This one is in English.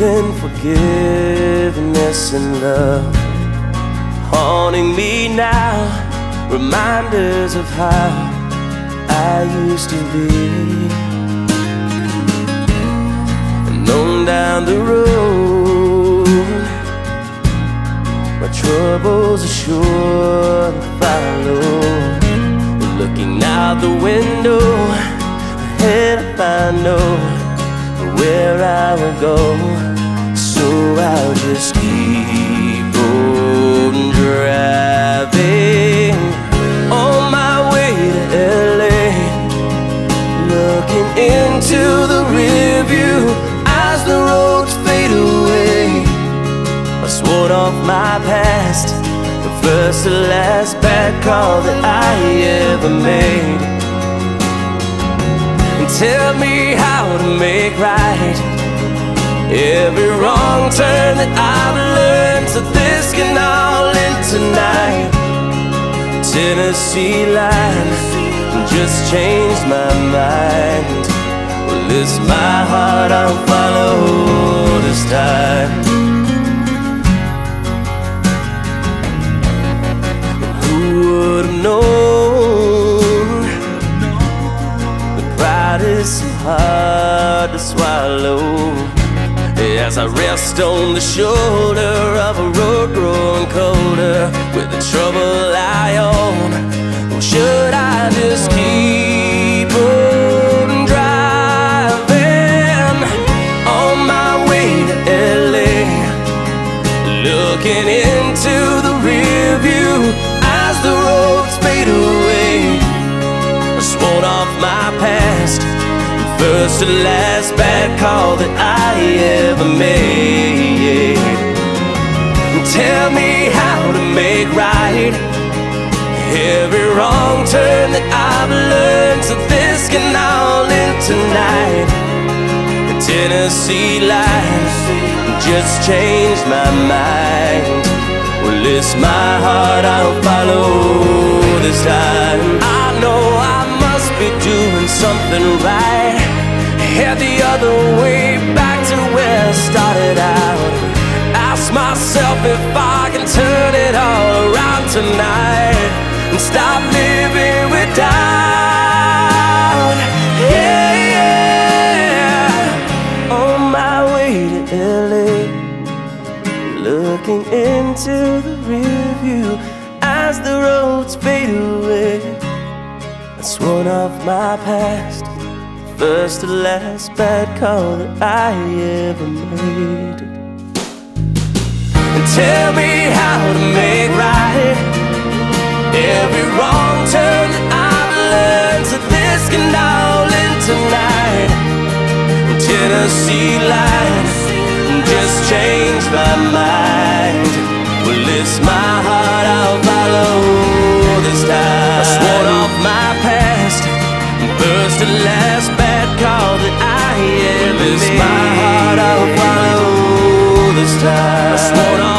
been forgiveness and love haunting me now. Reminders of how I used to be. And on down the road, my troubles are sure to follow. Looking out the window, ahead I know where I will go. I'll just keep on driving on my way to LA. Looking into the rearview as the roads fade away. I swore off my past, the first to last bad call that I ever made. And tell me how to make right every wrong turn that I've learned. So this can all end tonight. Tennessee line just changed my mind. Well, it's my heart I'll follow this time. Who would have known the pride is so hard to swallow? As I rest on the shoulder of a road growing colder with the trouble I own, should I just keep on driving on my way to LA? Looking into the rear view as the roads fade away. I sworn off my past, first to last bad call that I made. Tell me how to make right every wrong turn that I've learned, so this can all end tonight. The Tennessee line just changed my mind. Well, it's my heart I'll follow this time. I know I must be doing something right. Head the other way back to where I started out. Ask myself if I can turn it all around tonight and stop living without. Yeah, yeah. On my way to LA, looking into the rear view as the roads fade away. I sworn off my past, First and last bad call that I ever made. And tell me how to make right every wrong turn that I've learned. So this can all end tonight. Tennessee lights just changed my mind. Well, it's my heart I'll follow this time. I swore off my past, first and last call that I ever made. It's my heart I'll follow the stars.